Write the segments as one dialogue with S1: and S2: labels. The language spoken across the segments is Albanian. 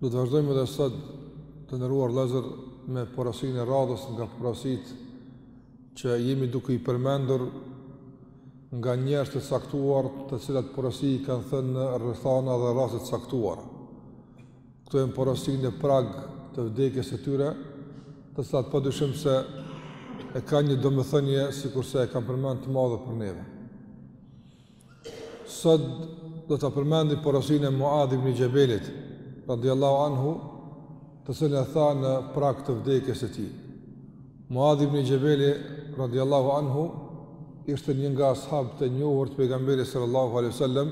S1: Do të vazhdojmë edhe sot të nderuar vëllezër me porosinë e radhës nga porositë që jemi duke i përmendur nga njerëz të caktuar të cilat porosi i kanë thënë në rrethana dhe raste të caktuar. Këtu jemi porosi në prag të vdekjes së tyre të cilat pa dyshim se e ka një domethënie sikurse e kam përmend të madhe për neve. Sot do ta përmendim porosinë e Muadh ibn Xhebelit, radiallahu anhu, të cilën e tha në prag të vdekjes së tij. Muadh ibn Xhebeli, radiallahu anhu, ishte një nga ashabët e njohur të pejgamberit sallallahu alaihi wasallam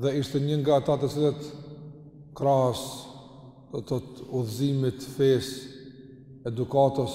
S1: dhe ishte një nga ata të cilët krahas do të thotë udhëzimit, fesë, edukatës,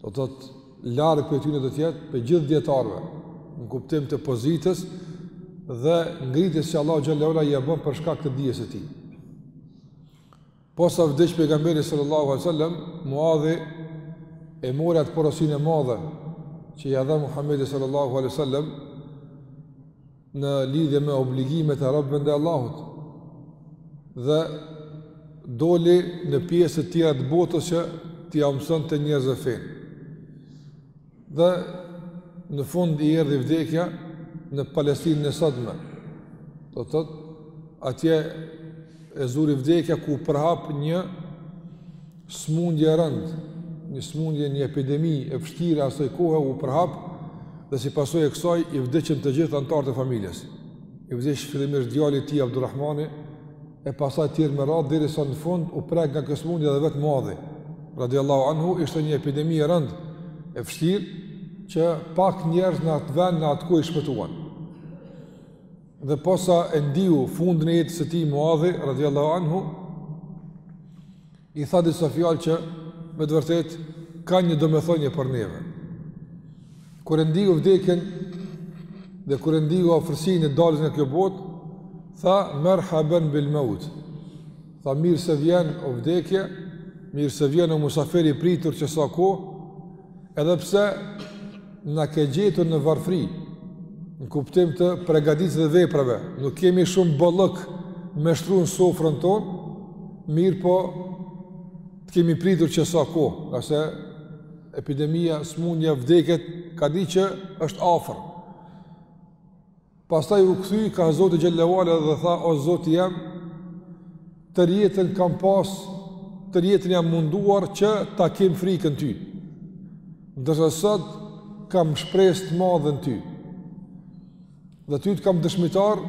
S1: Do të thotë larg prej tyre do të jetë prej gjithë dijetarëve në kuptim të pozitës dhe ngritjes që Allahu xhallahu ala ia bën për shkak të dijes së tij. Posa vdiq pejgamberi sallallahu alaihi wasallam, Muadhi e mori atë porosinë e madhe që ia dha Muhamedi sallallahu alaihi wasallam në lidhje me obligimet e robëve ndaj Allahut. Dhe doli në pjesë të tjera të botës që t'ia mëson te njerëzit fenë. Dhe në fund i erdhi vdekja në Palestinën e sotme. Do të thotë, atje e zuri vdekja ku u përhap një Sëmundje e rëndë, një sëmundje, një epidemi e vështirë asaj kohë u përhap dhe si pasojë e kësaj i vdiqën të gjithë anëtarët e familjes. I vdiq fillimisht djali i tij Abdurrahmani e pastaj tjerët me radhë derisa në fund u prek nga kjo sëmundje dhe vetë Muadhi. Radiallahu anhu ishte një epidemi e rëndë e vështirë që pak njerëz në atë vend në atë kohë i shpëtuan. Dhe posa e ndjeu fundin e jetës së tij Muadhi, radiallahu anhu, i tha disa fjalë që me të vërtetë kanë një domethënie për neve. Kur e ndjeu vdekjen dhe kur e ndjeu afërsinë e daljes nga kjo botë, tha merhaban bil maut. Tha mirë se vjen o vdekje, mirë se vjen o musafir i pritur që sa kohë, Edhe pse na ke gjetur në varfëri, në kuptim të përgatitjes së veprave, nuk kemi shumë bollëk me shtru në sofrën tonë, mirëpo të kemi pritur që sa kohë, ngase epidemia, smundja, vdekjet, ka di që është afër. Pastaj u kthy kah Zoti xhele ve ala dhe tha, o Zoti jem, tërë jetën kam pas, tërë jetën jam munduar që ta kem frikë në ty. Ndërsa sot kam shpresë të madhe në ty. Dhe ty të kam dëshmitar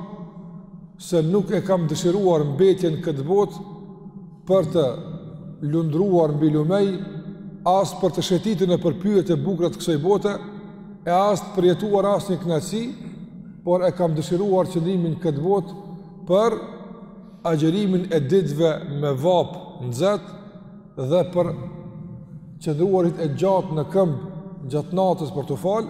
S1: se nuk e kam dëshiruar mbetjen në këtë botë, për të lundruar mbi lumej, as për të shetitur nëpër pyjet e bukura të kësaj bote, e as të përjetuar asnjë kënaqësi, por e kam dëshiruar qëndrimin në këtë botë për agjerimin e ditëve me vapë, nxehtë dhe për të qëndruarit e gjatë në këmbë gjatë natës për t'u falë.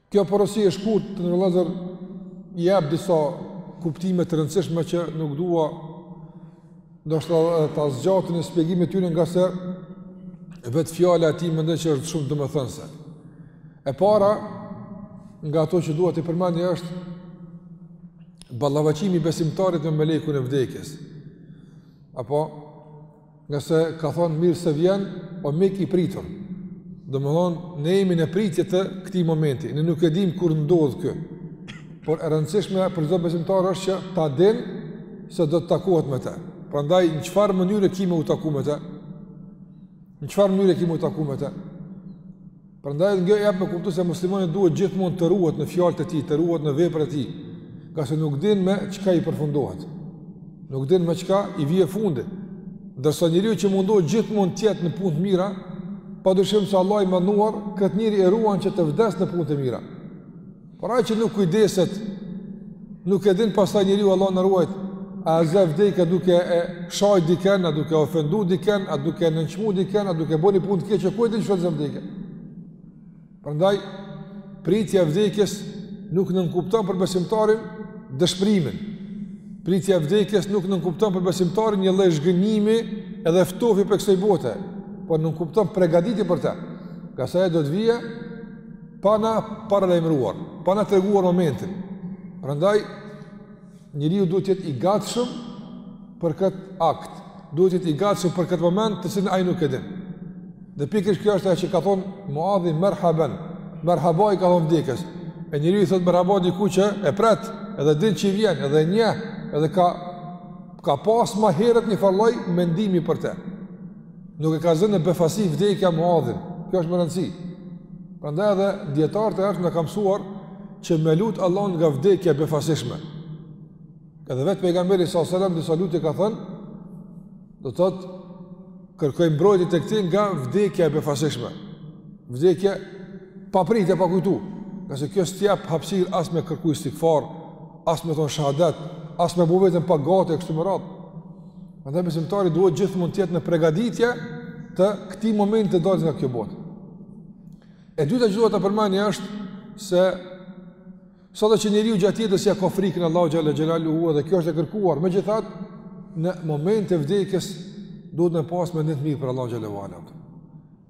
S1: Kjo porosi e shkurtë, të nderuar vëllezër, i jep disa kuptime të rëndësishme që nuk dua ndoshta ta zgjati në shpjegime të tyre ngase vetë fjala e tij mendoj që është shumë domethënëse. E para nga ato që dua t'i përmendi është ballafaqimi i besimtarit me melekun e vdekjes. Apo Ngase ka thonë mirë se vjen, o mik i pritur. Domethënë, ne jemi në pritje të këtij momenti, ne nuk e dim kur ndodh ky. Por e rëndësishme për çdo besimtar është që ta din se do të takohet me te. Prandaj, në çfarë mënyre kemi me u taku me te? Në çfarë mënyre kemi me u taku me te? Prandaj kjo jep me kuptu se muslimani duhet gjithmonë të ruhet në fjalët e tij, të ruhet në veprat e tij, ngase nuk din me çka i përfundohet. Nuk din me çka i vije fundi. Ndërsa njeriu që mundohet gjithmonë të jetë në punë të mira, padyshim se Allahu i madhëruar këtë njeri e ruan që të vdes në punë të mira. Por ai që nuk kujdeset, nuk e din pastaj njeriu Allahu na ruajtë, a e zë vdekja duke e shaj diken, a duke ofendu diken, a duke nënqmu diken, a duke bo ni punë të keqe, ku e din që e zë vdekja? Prandaj, pritja e vdekjes nuk nënkupton për besimtarin dëshprimin. Pritja e vdekjes nuk nënkupton për besimtarin një lloj zhgënjimi edhe ftohje prej kësaj bote, por nënkupton pregaditje për te. Ngase do të vijë, pa na paralajmëruar, pa na treguar momentin. Prandaj njeriu duhet të jetë i gatshëm për këtë akt, duhet të jetë i gatshëm për këtë moment të cilin ai nuk e din. Dhe pikërisht kjo është ajo që ka thon Muadhi merhaben, merhaba i ka thon vdekjes. E njeriu i thot merhaba dikujt që e pret, edhe e din që i vjen, edhe e njeh, edhe ka ka pas më herët një farë lloj mendimi për të. Nuk e ka zënë në befasi vdekja Muadhin. Kjo është me rëndësi. Prandaj edhe dijetarët e artë na kanë mësuar që me lut Allahun nga vdekja e befasishme. Edhe vetë pejgamberi sa selam në disa lutje ka thënë, do thotë kërkoj mbrojtje tek ti nga vdekja e befasishme. Vdekja papritë e pakujtu. Ngase kjo s'të jap hapsirë as me kërku istigfar, as me thon shahadet, as me bo veten pak gati e kështu me radhë. Andaj besimtari duhet gjithmonë të jetë në përgatitje të këtij momenti të daljes nga kjo botë. E dyta që duhet ta përmendim është se sado që njeriu gjatë jetës ia ka frikën Allahut xhelle xhelaluhu dhe kjo është e kërkuar. Megjithatë, në momentin e vdekjes duhet me pas mendim të mirë për Allahun xhelle xhelaluhu.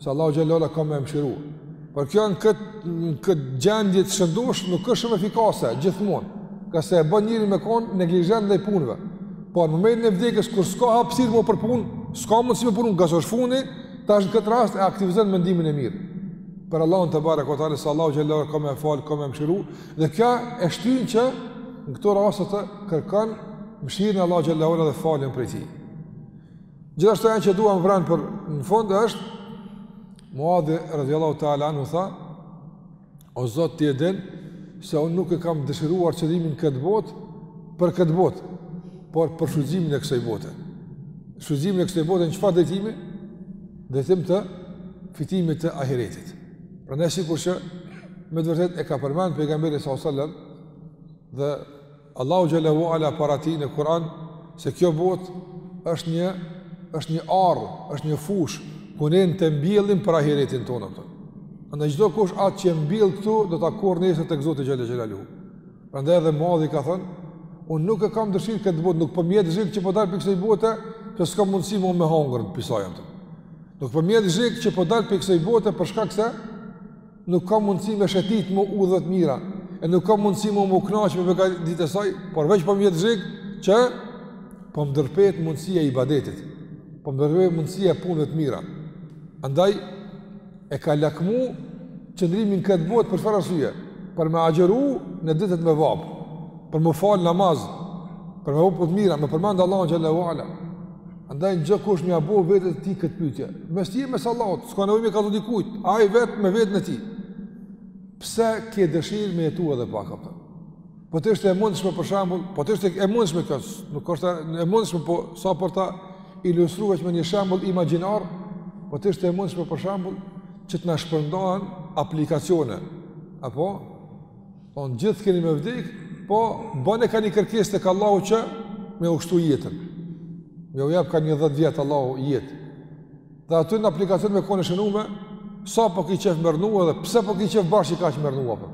S1: se Allahu xhelle ue ala ka me mëshiru. Por kjo në kët në kët gjendje të shëndosh nuk është shumë efikase gjithmonë. Ngase e bën njerin me kon neglizhent ndaj punëve. Po në momentin e vdekjes kur s'ka hapësirë më për punë, s'ka mundësi më punë gazosh fundi, tash në këtë rast e aktivizon mendimin e mirë. Për Allahun tebareke ue teala se Allahu xhelle ue ala ka me fal, ka me mëshiru dhe kjo e shtyn që në këto raste të kërkon mëshirën e Allahut xhelle ue ala dhe faljen prej tij. Gjithashtu ajo që du me vra n' mend për në fund është Muadhi radhiyallahu ta'ala anhu tha O Zot ti e din se unë nuk e kam dëshiruar qëndrimin në këtë botë për këtë botë, por për shfrytëzimin e kësaj bote. Shfrytëzimin e kësaj bote në çfarë drejtimi? Drejtim të fitimit të ahiretit. Prandaj sikur që me të vërtetë e ka përmend pejgamberi sallallahu alajhi wasallam dhe Allahu xhelle ue ala para tij në Kur'an se kjo botë është një është një arë, është një fushë ku ne të mbjellim për ahiretin tonë atë. Andaj çdokush atë që mbjell këtu do ta korr nesër tek Zoti xhelle xhelaluhu. Prandaj edhe Muadhi ka thënë, unë nuk e kam dëshirë këtë botë, nuk po m'jet zhig që po dal pi ksaj bote, se s'kam mundësi më me hongër pi saj atë. Nuk po m'jet zhig që po dal pi ksaj bote për shkak se nuk kam mundësi me shetitë me udhë të mira, e nuk kam mundësi më m'u knaqë me begatitë e saj, por veç po m'jet zhig që po m'ndërpret mundësia e ibadetit, po m'ndërpret mundësia e punëve të mira. Andaj, e ka lakmu qëndrimin në këtë botë për çfarë arsye, për me agjeru në ditët me vapë, për me falë namaz, për me bo punë t'mira, me përmendë Allahun xhelle ue ala. Andaj gjithkush me ia bo vetes së tij këtë pytje. Mes tij e mes Allahut, s'ka nevojë me i kallzu dikujt, ai vetë me veten e tij. Pse ke dëshirë me jetu edhe pak, apo? Po të ishte e mundshme për shembull, po të ishte e mundshme se, nuk është e mundshme, po sa për ta ilustru veç me një shembull imagjinar, po të ishte e mundshme për shembull, që të na shpërndahen aplikacione, apo, Unë gjithë keni me vdek, po bëne ka një kërkesë tek Allahu që me u shtu jetën. Me u jep ka një dhetë vjet Allahu jetë. Dhe aty në aplikacion me konë shënume, sa po ki qef me rrnu edhe pse po ki qef bash kaq me rrnu apo.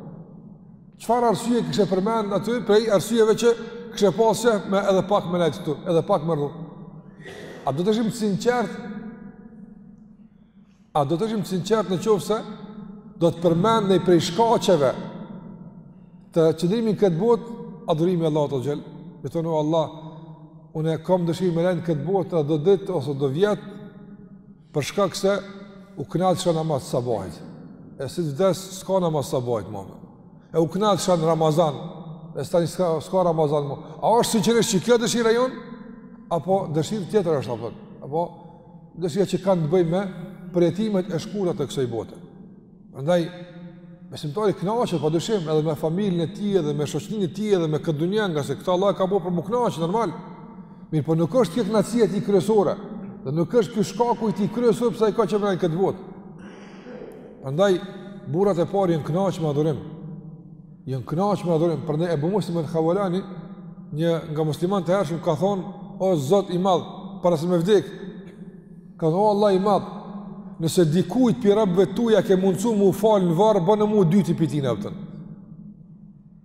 S1: Çfarë arsye kishe përmend aty, prej arsyeve që kishe pasë me edhe pak me le këtu, edhe pak me rrnu. A do të ishim të sinqertë, A do të ishim të sinqertë në qoftë se do të përmendej prej shkaqeve të qëndrimit në këtë botë, adhurimi Allahut azze ve xhel, me thonë Allah, unë e kam dëshirë me le në këtë botë edhe do ditë ose do vjet, për shkak se u knaqsha në namaz të sabahit, e si të vdes s'ka namaz të sabahit më, e u knaqsha në Ramazan, e s'ta një s'ka, s'ka Ramazan më, a është sinqerisht që kjo dëshirë e jonë, apo dëshirë tjetër është, apo, apo, Dëshirat që kanë të bëjnë me përjetimet e shkurta të kësoj bote. Ndaj, besimtari knaqet, pa dyshim, edhe me familjen e tij edhe me shoqërinë e tij edhe me këtë dunja ngase këto Allahu i ka bërë për m'u knaqë, normal. Mirëpo nuk është kjo kënaqësia e tij kryesore. Dhe nuk është ky shkaku i tij kryesor pse ai ka qef me rrnu në këtë botë. Prandaj burrat e parë janë kënaqë me adhurim. Janë knaqë me adhurim, prandaj Ebu Muslim el-Havlani, një nga muslimanët e hershëm ka thonë, o Zot i madh, para se me vdekë, ka thonë, o Allah i madh, nëse dikujt prej robëve tu ia ke mundësu m'u falë në varr, bënë mu dyti prej tyne, kupton.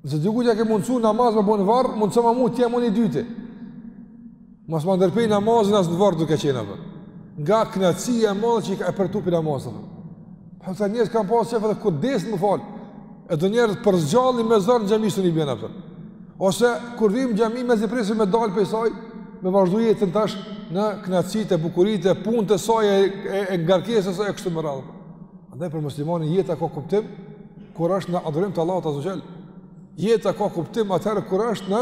S1: Nëse dikujt ia ke mundësu namaz me bo në varr, mundësoma mu t'jem unë i dyti. Mos më ndërprej namazin as në varr duke qenë apo. Nga knaqsia e madhe që e ka përjetu prej namazit. Po sa njerëz kanë pasur çfarë ku des m'u fal. E do njerëz për s'gjalli me zor n'xhami s'i bjen apo. Ose kur vim n'xhami mezi presim me dal prej saj me vazhdu jetën tash në knaqsitë e bukuritë e punës së saj e, e, e ngarkesës e kështu me radhë. Andaj për muslimanin jeta ka kuptim kur është në adhurim të Allahut azze ve xhel. Jeta ka kuptim atëherë kur është në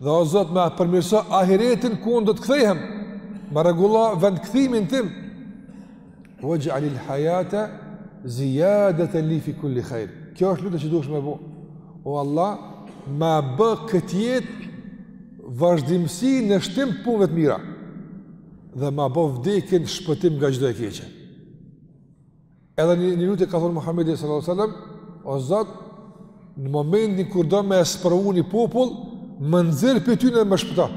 S1: Dhe o Zot ma përmirëso ahiretin ku unë do të kthehem. Ma rregullo vendkthimin tim. Waj'al al-hayata ziyadatan li fi kulli khair. Kjo është lutja që duhesh me bo. O Allah, ma bë këtë jetë vazhdimsi në shtim të punëve të mira dhe ma bë vdekjen shpëtim nga çdo e keqe. Edhe një, një lutje ka thonë Muhammedi sallallahu alaihi wasallam, o Zot, në momentin kur do me e sprovu një popull, më nxjerr prej tyne më shpëto.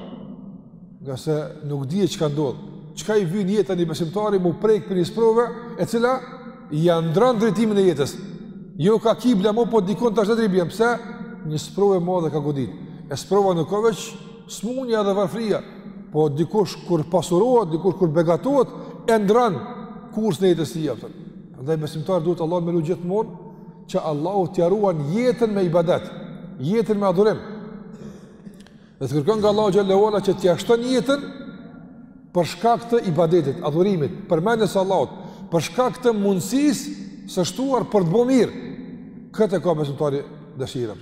S1: Ngase nuk di çka ndodh. Çka i vyn jeta një besimtari m'u prek prej një sprove, e cila ia ndrron drejtimin e jetës. Jo ka kibla mo po dikon tash drejtim, pse? Një sprovë e madhe e ka godit. E sprova nuk o veç Smunja dhe varfria, po dikush kur pasurohet, dikush kur begatohet, e ndrron kursin e jetës së tij. Prandaj besimtari duhet Allahun me lut gjithmonë që Allahu t'ia ruan jetën me ibadet, jetën me adhurim. Dhe të kërkon nga Allahu xhel-le ue ala që t'ia shton jetën për shkak të ibadetit, adhurimit, përmendjes së Allahut, për shkak të mundësisë së shtuar për të bërë mirë. Këtë e ka besimtari dëshirën.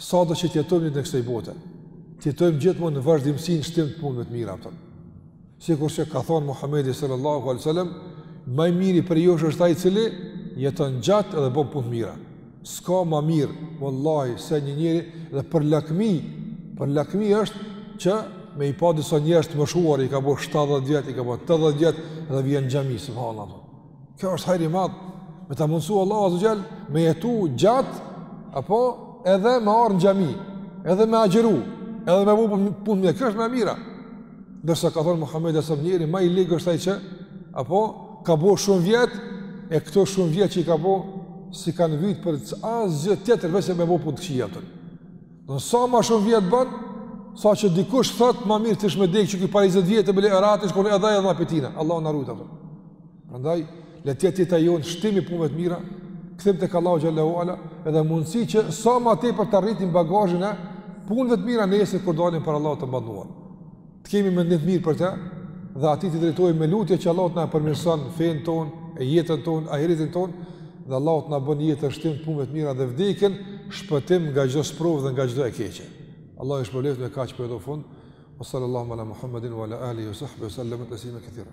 S1: Sado që të jetojmë ne në kësaj bote, të jetojmë gjithmonë në vazhdimësi në shtim të punëve të mira, apëton. Sikurse ka thonë Muhammedi sallallahu alejhi ue selam, ma i miri prej jush është ai i cili, jeton gjatë edhe bon punë të mira. S'ka ma mirë, vallahi, se një njeri, dhe për lakmi, për lakmi është që me i pa disa njerëz të moshuar, i ka bo 70 vjet, i ka bo 80 vjet dhe vijnë n'xhami subhanallah. Kjo është hajr i madh, me ta mundësu Allah Azze ue xhel, me jetu gjatë, apo edhe me ardh në xhami, edhe me agjeru, edhe me bo punë të mira, kjo është ma e mira. Ndërsa ka thonë Muhammedi alejhi selam njeri ma i lig është ai që, apo, ka bo shumë vjet, e këto shumë vjet që i ka bo, s'i kanë vyjt për asgjë tjetër, veçse me bo punë të këqija tërë. sa ma shumë vjet ban, saqë dikush thot ma mirë t'ish me dek ky para 20 vjet të bële e ratë, shkone edhe edhe për tina. Allahu na ruajt ato. Prandaj, le të jetë jeta jonë shtim i punëve të mira, kthim tek Allahu xhel-le ue ala, edhe mundësi që sa ma tepër ta rritim bagazhin e punëve të mira nesër kur dalim para Allahut të madhëruar. Të kemi mendim të mirë për të dhe atij t'i drejtohemi me lutje që Allahu të na e përmirëson fenë tonë, e jetën tonë, ahiretin tonë dhe Allahu të na bën jetën shtim punëve të mira dhe vdekjen shpëtim nga çdo sprovë dhe nga çdo e keqe. Allahu ju shpërbleftë me kaq po e përfundoj. Wa sallallahu ala Muhammedin wa ala alihi wa sahbihi wa sallam taslima kathira.